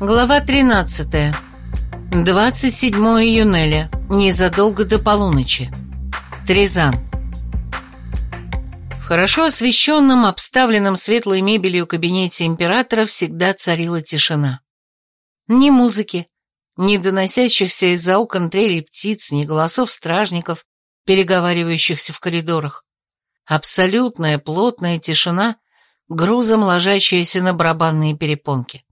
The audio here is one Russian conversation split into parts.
Глава 13. 27 июня, незадолго до полуночи. Трезан. В хорошо освещенном, обставленном светлой мебелью кабинете императора всегда царила тишина. Ни музыки, ни доносящихся из-за окон трели птиц, ни голосов стражников, переговаривающихся в коридорах. Абсолютная плотная тишина, грузом ложащаяся на барабанные перепонки.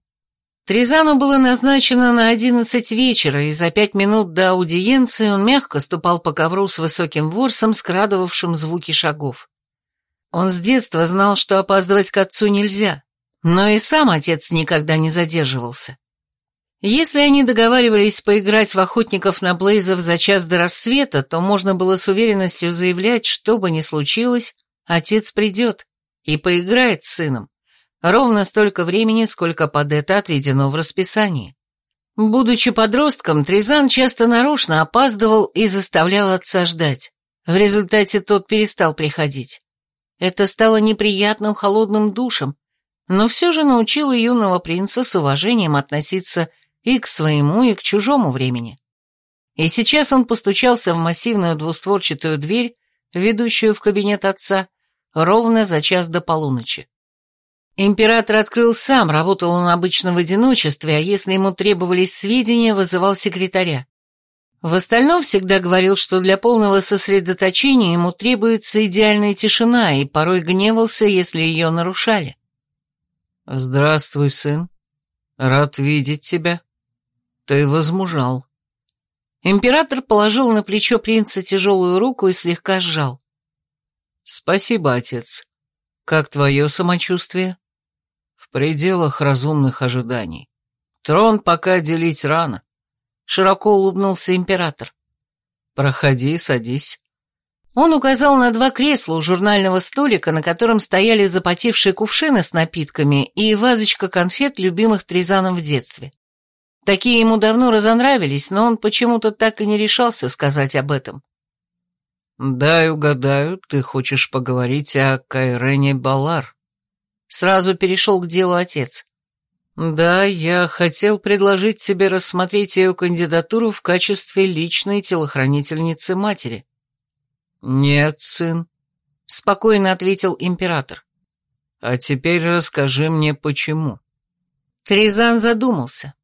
Тризану было назначено на одиннадцать вечера, и за пять минут до аудиенции он мягко ступал по ковру с высоким ворсом, скрадывавшим звуки шагов. Он с детства знал, что опаздывать к отцу нельзя, но и сам отец никогда не задерживался. Если они договаривались поиграть в охотников на Блейзов за час до рассвета, то можно было с уверенностью заявлять, что бы ни случилось, отец придет и поиграет с сыном Ровно столько времени, сколько под это отведено в расписании. Будучи подростком, Тризан часто нарочно опаздывал и заставлял отца ждать. В результате тот перестал приходить. Это стало неприятным холодным душем, но все же научило юного принца с уважением относиться и к своему, и к чужому времени. И сейчас он постучался в массивную двустворчатую дверь, ведущую в кабинет отца, ровно за час до полуночи. Император открыл сам, работал он обычно в одиночестве, а если ему требовались сведения, вызывал секретаря. В остальном всегда говорил, что для полного сосредоточения ему требуется идеальная тишина, и порой гневался, если ее нарушали. «Здравствуй, сын. Рад видеть тебя. Ты возмужал». Император положил на плечо принца тяжелую руку и слегка сжал. «Спасибо, отец. Как твое самочувствие?» В пределах разумных ожиданий. Трон пока делить рано. Широко улыбнулся император. Проходи, садись. Он указал на два кресла у журнального столика, на котором стояли запотевшие кувшины с напитками и вазочка конфет, любимых Тризаном в детстве. Такие ему давно разонравились, но он почему-то так и не решался сказать об этом. «Дай угадаю, ты хочешь поговорить о Кайрене Балар?» Сразу перешел к делу отец. «Да, я хотел предложить тебе рассмотреть ее кандидатуру в качестве личной телохранительницы матери». «Нет, сын», — спокойно ответил император. «А теперь расскажи мне, почему». Тризан задумался.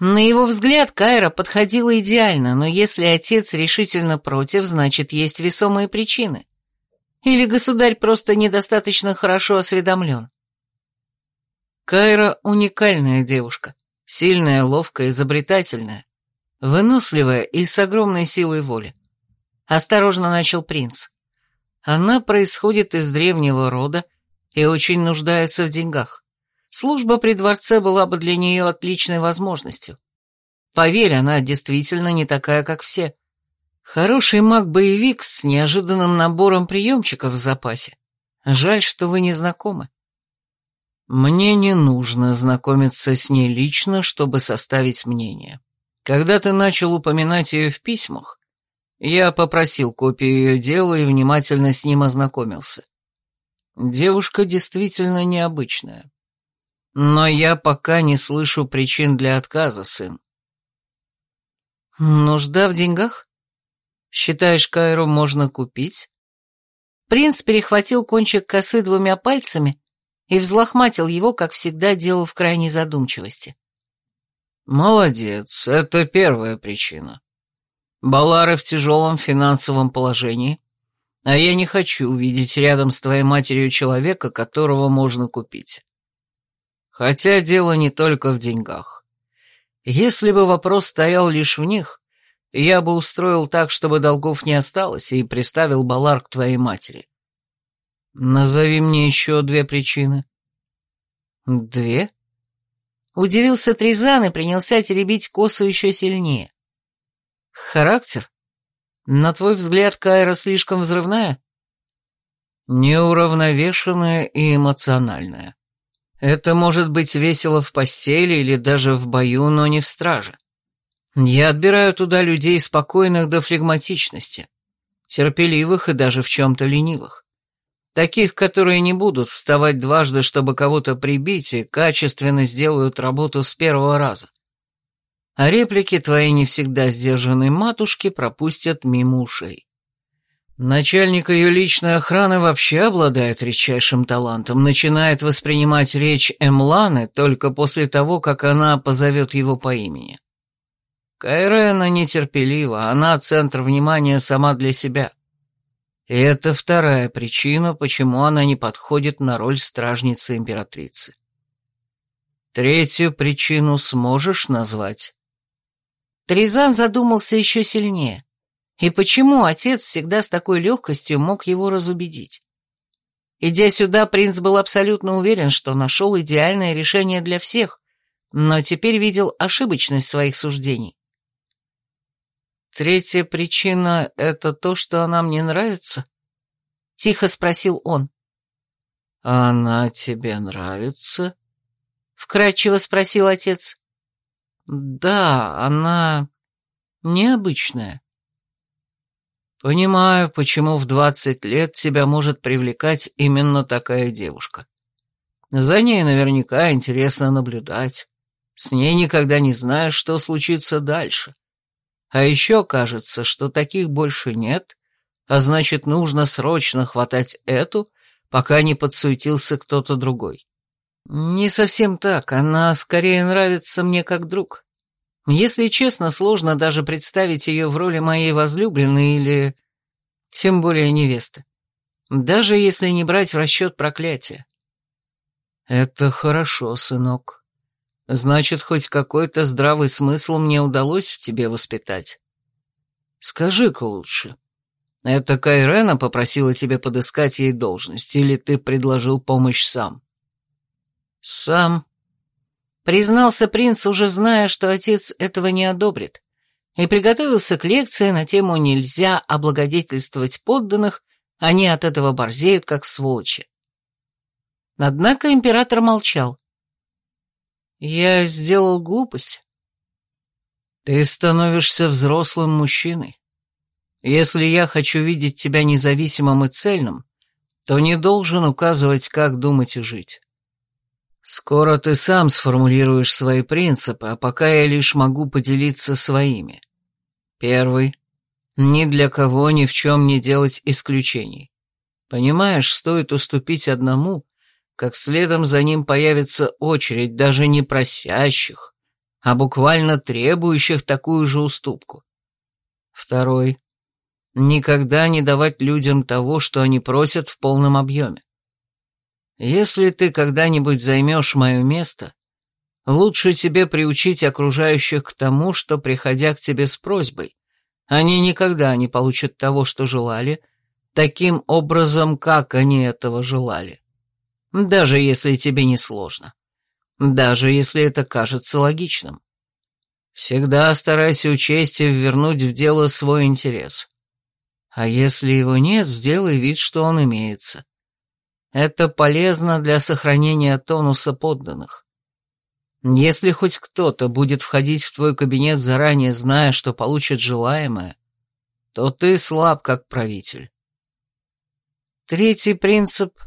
На его взгляд Кайра подходила идеально, но если отец решительно против, значит, есть весомые причины. Или государь просто недостаточно хорошо осведомлен. Кайра уникальная девушка, сильная, ловкая, изобретательная, выносливая и с огромной силой воли. Осторожно начал принц. Она происходит из древнего рода и очень нуждается в деньгах. Служба при дворце была бы для нее отличной возможностью. Поверь, она действительно не такая, как все. Хороший маг-боевик с неожиданным набором приемчиков в запасе. Жаль, что вы не знакомы. Мне не нужно знакомиться с ней лично, чтобы составить мнение. Когда ты начал упоминать ее в письмах, я попросил копию ее дела и внимательно с ним ознакомился. Девушка действительно необычная. Но я пока не слышу причин для отказа, сын. Нужда в деньгах? Считаешь, Кайру можно купить? Принц перехватил кончик косы двумя пальцами и взлохматил его, как всегда делал в крайней задумчивости. «Молодец, это первая причина. Балары в тяжелом финансовом положении, а я не хочу увидеть рядом с твоей матерью человека, которого можно купить. Хотя дело не только в деньгах. Если бы вопрос стоял лишь в них, я бы устроил так, чтобы долгов не осталось, и приставил Балар к твоей матери. Назови мне еще две причины. Две? Удивился Тризан и принялся теребить косу еще сильнее. Характер? На твой взгляд, Кайра слишком взрывная? Неуравновешенная и эмоциональная. Это может быть весело в постели или даже в бою, но не в страже. Я отбираю туда людей спокойных до флегматичности, терпеливых и даже в чем-то ленивых. Таких, которые не будут вставать дважды, чтобы кого-то прибить, и качественно сделают работу с первого раза. А реплики твои не всегда сдержанной матушки пропустят мимо ушей. Начальник ее личной охраны вообще обладает редчайшим талантом, начинает воспринимать речь Эмланы только после того, как она позовет его по имени. Кайрена нетерпелива, она центр внимания сама для себя. Это вторая причина, почему она не подходит на роль стражницы императрицы. Третью причину сможешь назвать? Тризан задумался еще сильнее. И почему отец всегда с такой легкостью мог его разубедить? Идя сюда, принц был абсолютно уверен, что нашел идеальное решение для всех, но теперь видел ошибочность своих суждений. «Третья причина — это то, что она мне нравится?» — тихо спросил он. «Она тебе нравится?» — вкратчиво спросил отец. «Да, она необычная. Понимаю, почему в двадцать лет тебя может привлекать именно такая девушка. За ней наверняка интересно наблюдать. С ней никогда не знаешь, что случится дальше. А еще кажется, что таких больше нет, а значит, нужно срочно хватать эту, пока не подсуетился кто-то другой. Не совсем так, она скорее нравится мне как друг. Если честно, сложно даже представить ее в роли моей возлюбленной или... тем более невесты. Даже если не брать в расчет проклятия. Это хорошо, сынок. Значит, хоть какой-то здравый смысл мне удалось в тебе воспитать. Скажи-ка лучше, это Кайрена попросила тебя подыскать ей должность, или ты предложил помощь сам? Сам. Признался принц, уже зная, что отец этого не одобрит, и приготовился к лекции на тему «Нельзя облагодетельствовать подданных, они от этого борзеют, как сволочи». Однако император молчал. Я сделал глупость. Ты становишься взрослым мужчиной. Если я хочу видеть тебя независимым и цельным, то не должен указывать, как думать и жить. Скоро ты сам сформулируешь свои принципы, а пока я лишь могу поделиться своими. Первый. Ни для кого ни в чем не делать исключений. Понимаешь, стоит уступить одному, как следом за ним появится очередь даже не просящих, а буквально требующих такую же уступку. Второй. Никогда не давать людям того, что они просят в полном объеме. Если ты когда-нибудь займешь мое место, лучше тебе приучить окружающих к тому, что, приходя к тебе с просьбой, они никогда не получат того, что желали, таким образом, как они этого желали даже если тебе не сложно, даже если это кажется логичным. Всегда старайся учесть и ввернуть в дело свой интерес. А если его нет, сделай вид, что он имеется. Это полезно для сохранения тонуса подданных. Если хоть кто-то будет входить в твой кабинет заранее, зная, что получит желаемое, то ты слаб как правитель. Третий принцип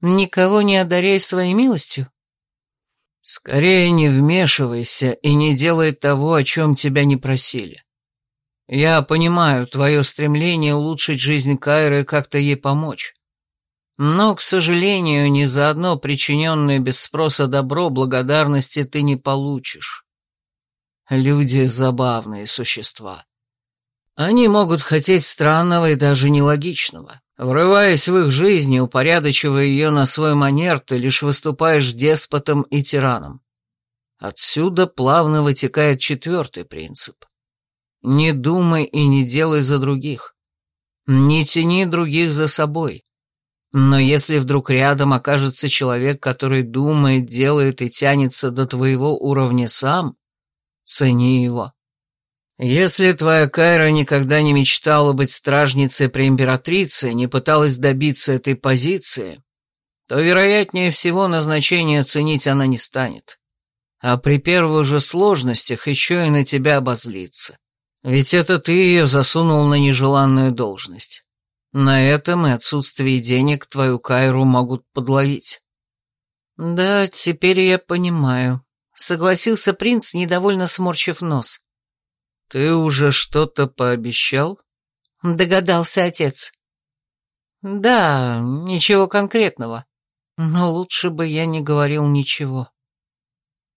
Никого не одаряй своей милостью? Скорее не вмешивайся и не делай того, о чем тебя не просили. Я понимаю твое стремление улучшить жизнь Кайры и как-то ей помочь. Но, к сожалению, ни за одно причиненное без спроса добро благодарности ты не получишь. Люди — забавные существа. Они могут хотеть странного и даже нелогичного. Врываясь в их жизнь и упорядочивая ее на свой манер, ты лишь выступаешь деспотом и тираном. Отсюда плавно вытекает четвертый принцип. Не думай и не делай за других. Не тяни других за собой. Но если вдруг рядом окажется человек, который думает, делает и тянется до твоего уровня сам, цени его. Если твоя Кайра никогда не мечтала быть стражницей при императрице, не пыталась добиться этой позиции, то, вероятнее всего, назначение ценить она не станет. А при первых же сложностях еще и на тебя обозлится. Ведь это ты ее засунул на нежеланную должность. На этом и отсутствие денег твою Кайру могут подловить. Да, теперь я понимаю, согласился принц, недовольно сморщив нос. Ты уже что-то пообещал? Догадался отец. Да, ничего конкретного. Но лучше бы я не говорил ничего.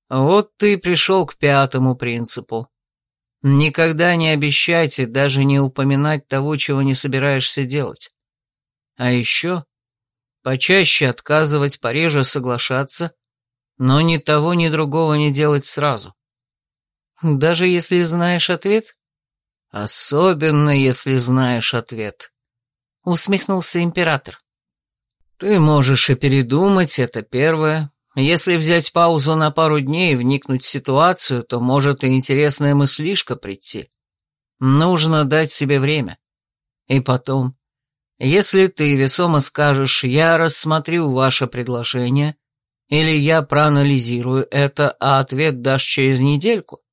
Вот ты и пришел к пятому принципу. Никогда не обещайте даже не упоминать того, чего не собираешься делать. А еще почаще отказывать, пореже соглашаться, но ни того, ни другого не делать сразу. Даже если знаешь ответ? Особенно, если знаешь ответ. Усмехнулся император. Ты можешь и передумать, это первое. Если взять паузу на пару дней и вникнуть в ситуацию, то может и интересная мыслишка прийти. Нужно дать себе время. И потом, если ты весомо скажешь «я рассмотрю ваше предложение», или «я проанализирую это, а ответ дашь через недельку»,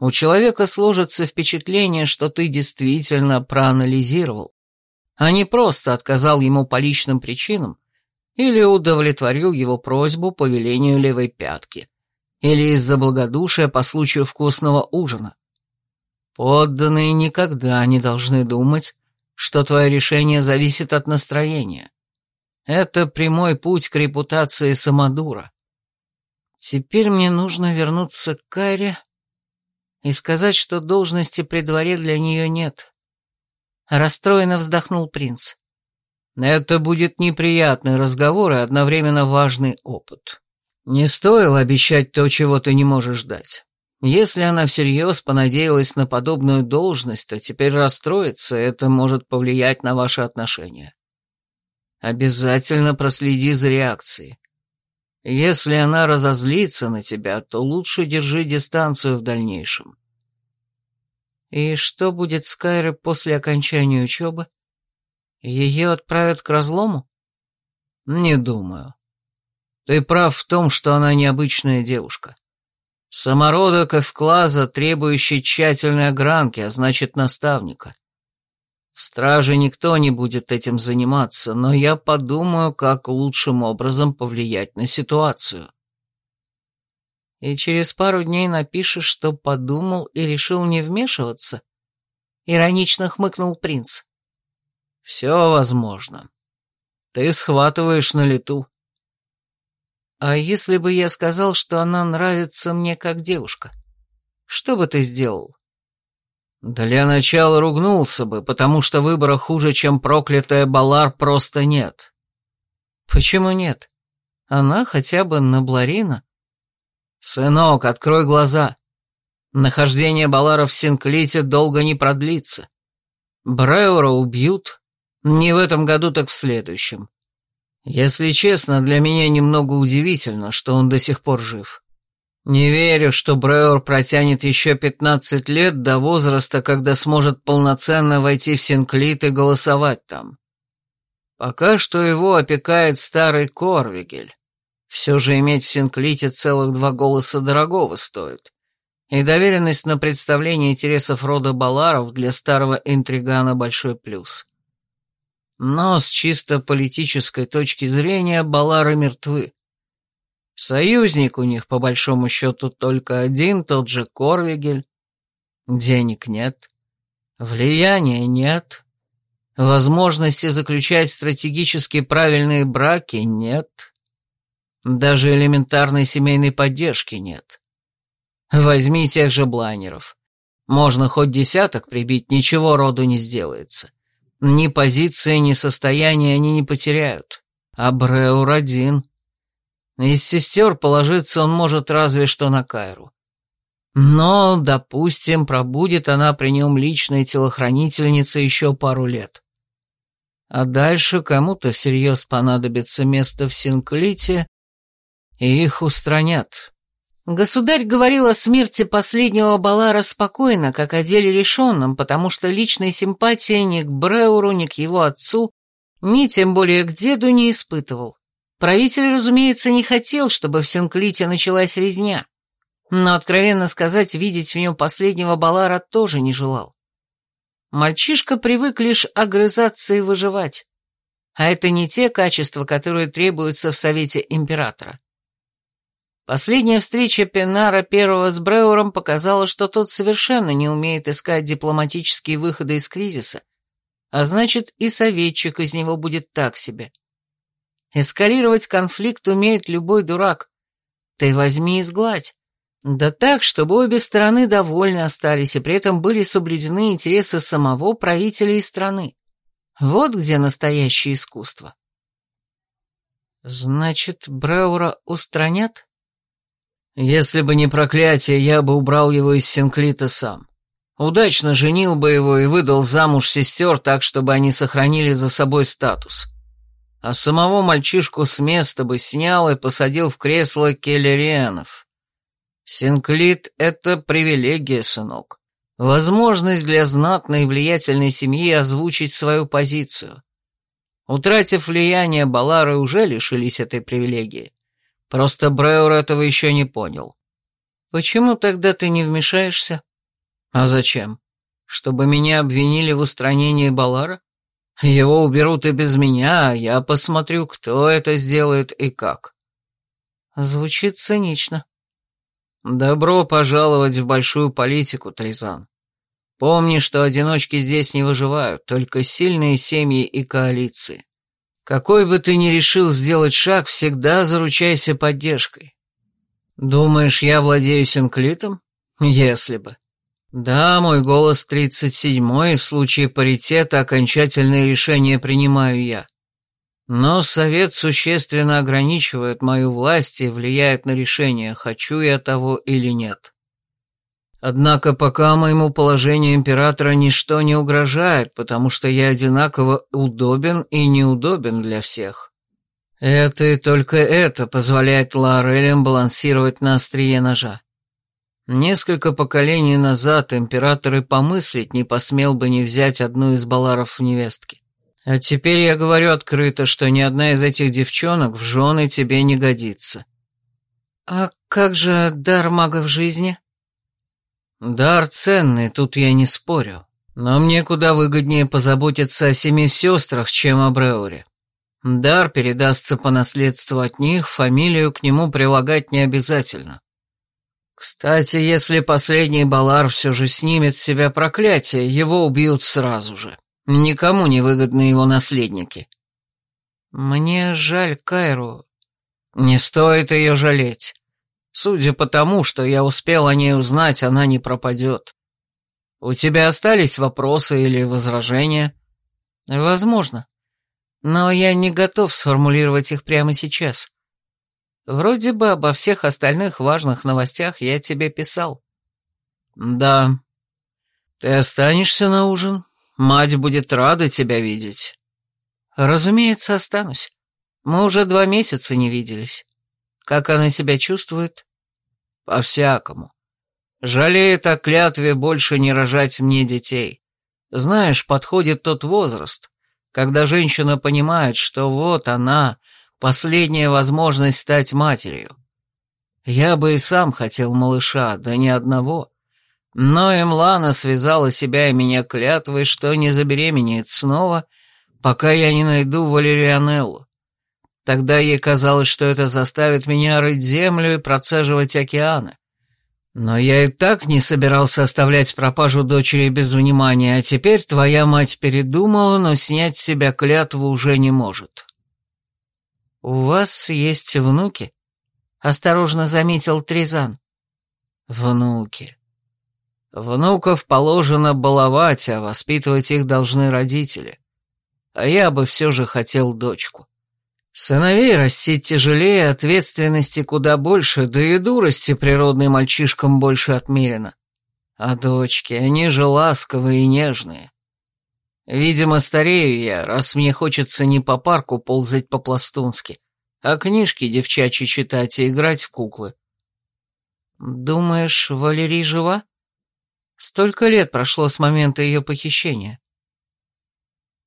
у человека сложится впечатление, что ты действительно проанализировал, а не просто отказал ему по личным причинам или удовлетворил его просьбу по велению левой пятки, или из-за благодушия по случаю вкусного ужина. Подданные никогда не должны думать, что твое решение зависит от настроения. Это прямой путь к репутации самодура. Теперь мне нужно вернуться к Кайре и сказать, что должности при дворе для нее нет. Расстроенно вздохнул принц. Это будет неприятный разговор и одновременно важный опыт. Не стоило обещать то, чего ты не можешь дать. Если она всерьез понадеялась на подобную должность, то теперь расстроится, это может повлиять на ваши отношения. Обязательно проследи за реакцией. Если она разозлится на тебя, то лучше держи дистанцию в дальнейшем. И что будет с Кайрой после окончания учебы? Ее отправят к разлому? Не думаю. Ты прав в том, что она необычная девушка. Самородок Эвклаза, требующий тщательной огранки, а значит наставника. В страже никто не будет этим заниматься, но я подумаю, как лучшим образом повлиять на ситуацию. И через пару дней напишешь, что подумал и решил не вмешиваться? Иронично хмыкнул принц. Все возможно. Ты схватываешь на лету. А если бы я сказал, что она нравится мне как девушка? Что бы ты сделал? Для начала ругнулся бы, потому что выбора хуже, чем проклятая Балар, просто нет. Почему нет? Она хотя бы на Бларина. Сынок, открой глаза. Нахождение Балара в Синклите долго не продлится. Бреура убьют. Не в этом году, так в следующем. Если честно, для меня немного удивительно, что он до сих пор жив. Не верю, что Бреор протянет еще пятнадцать лет до возраста, когда сможет полноценно войти в Синклит и голосовать там. Пока что его опекает старый Корвигель. Все же иметь в Синклите целых два голоса дорогого стоит. И доверенность на представление интересов рода Баларов для старого интригана большой плюс. Но с чисто политической точки зрения Балары мертвы. Союзник у них, по большому счету, только один, тот же Корвигель. Денег нет, влияния нет, возможности заключать стратегически правильные браки нет, даже элементарной семейной поддержки нет. Возьми тех же блайнеров. Можно хоть десяток прибить, ничего роду не сделается. Ни позиции, ни состояния они не потеряют. А Бреур один — из сестер положиться он может разве что на Кайру. Но, допустим, пробудет она при нем личной телохранительницей еще пару лет. А дальше кому-то всерьез понадобится место в Синклите, и их устранят. Государь говорил о смерти последнего Балара спокойно, как о деле решенном, потому что личной симпатии ни к Бреуру, ни к его отцу, ни тем более к деду не испытывал. Правитель, разумеется, не хотел, чтобы в Синклите началась резня, но, откровенно сказать, видеть в нем последнего Балара тоже не желал. Мальчишка привык лишь огрызаться и выживать. А это не те качества, которые требуются в Совете Императора. Последняя встреча Пенара первого с Бреуром показала, что тот совершенно не умеет искать дипломатические выходы из кризиса, а значит и советчик из него будет так себе. Эскалировать конфликт умеет любой дурак. Ты возьми и сгладь. Да так, чтобы обе стороны довольны остались, и при этом были соблюдены интересы самого правителя и страны. Вот где настоящее искусство. Значит, Бреура устранят? Если бы не проклятие, я бы убрал его из Синклита сам. Удачно женил бы его и выдал замуж сестер так, чтобы они сохранили за собой статус. А самого мальчишку с места бы снял и посадил в кресло келлерианов. Синклит — это привилегия, сынок. Возможность для знатной и влиятельной семьи озвучить свою позицию. Утратив влияние, Балары уже лишились этой привилегии. Просто Бреур этого еще не понял. Почему тогда ты не вмешаешься? А зачем? Чтобы меня обвинили в устранении Балара? Его уберут и без меня, а я посмотрю, кто это сделает и как. Звучит цинично. Добро пожаловать в большую политику, Тризан. Помни, что одиночки здесь не выживают, только сильные семьи и коалиции. Какой бы ты ни решил сделать шаг, всегда заручайся поддержкой. Думаешь, я владею синклитом? Если бы. Да, мой голос тридцать седьмой, в случае паритета окончательное решение принимаю я. Но совет существенно ограничивает мою власть и влияет на решение, хочу я того или нет. Однако пока моему положению императора ничто не угрожает, потому что я одинаково удобен и неудобен для всех. Это и только это позволяет Лаорелям балансировать на острие ножа. Несколько поколений назад император и помыслить не посмел бы не взять одну из баларов в невестки. А теперь я говорю открыто, что ни одна из этих девчонок в жены тебе не годится. А как же дар мага в жизни? Дар ценный, тут я не спорю. Но мне куда выгоднее позаботиться о семи сестрах, чем о Бреуре. Дар передастся по наследству от них, фамилию к нему прилагать не обязательно. Кстати, если последний Балар все же снимет с себя проклятие, его убьют сразу же. Никому не выгодны его наследники. Мне жаль Кайру. Не стоит ее жалеть. Судя по тому, что я успел о ней узнать, она не пропадет. У тебя остались вопросы или возражения? Возможно. Но я не готов сформулировать их прямо сейчас. Вроде бы обо всех остальных важных новостях я тебе писал. Да. Ты останешься на ужин? Мать будет рада тебя видеть. Разумеется, останусь. Мы уже два месяца не виделись. Как она себя чувствует? По-всякому. Жалеет о клятве больше не рожать мне детей. Знаешь, подходит тот возраст, когда женщина понимает, что вот она, последняя возможность стать матерью. Я бы и сам хотел малыша, да ни одного. Но Эмлана связала себя и меня клятвой, что не забеременеет снова, пока я не найду Валерианеллу. Тогда ей казалось, что это заставит меня рыть землю и процеживать океаны. Но я и так не собирался оставлять пропажу дочери без внимания, а теперь твоя мать передумала, но снять с себя клятву уже не может. «У вас есть внуки?» — осторожно заметил Тризан. «Внуки. Внуков положено баловать, а воспитывать их должны родители. А я бы все же хотел дочку. Сыновей растить тяжелее, ответственности куда больше, да и дурости природной мальчишкам больше отмерено. А дочки, они же ласковые и нежные. Видимо, старею я, раз мне хочется не по парку ползать по-пластунски, а книжки девчачьи читать и играть в куклы. Думаешь, Валерий жива? Столько лет прошло с момента ее похищения.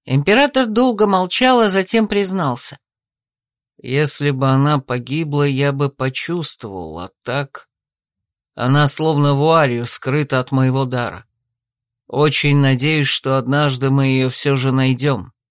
Император долго молчал, а затем признался. Если бы она погибла, я бы почувствовал, а так... Она словно вуалью скрыта от моего дара. Очень надеюсь, что однажды мы ее все же найдем.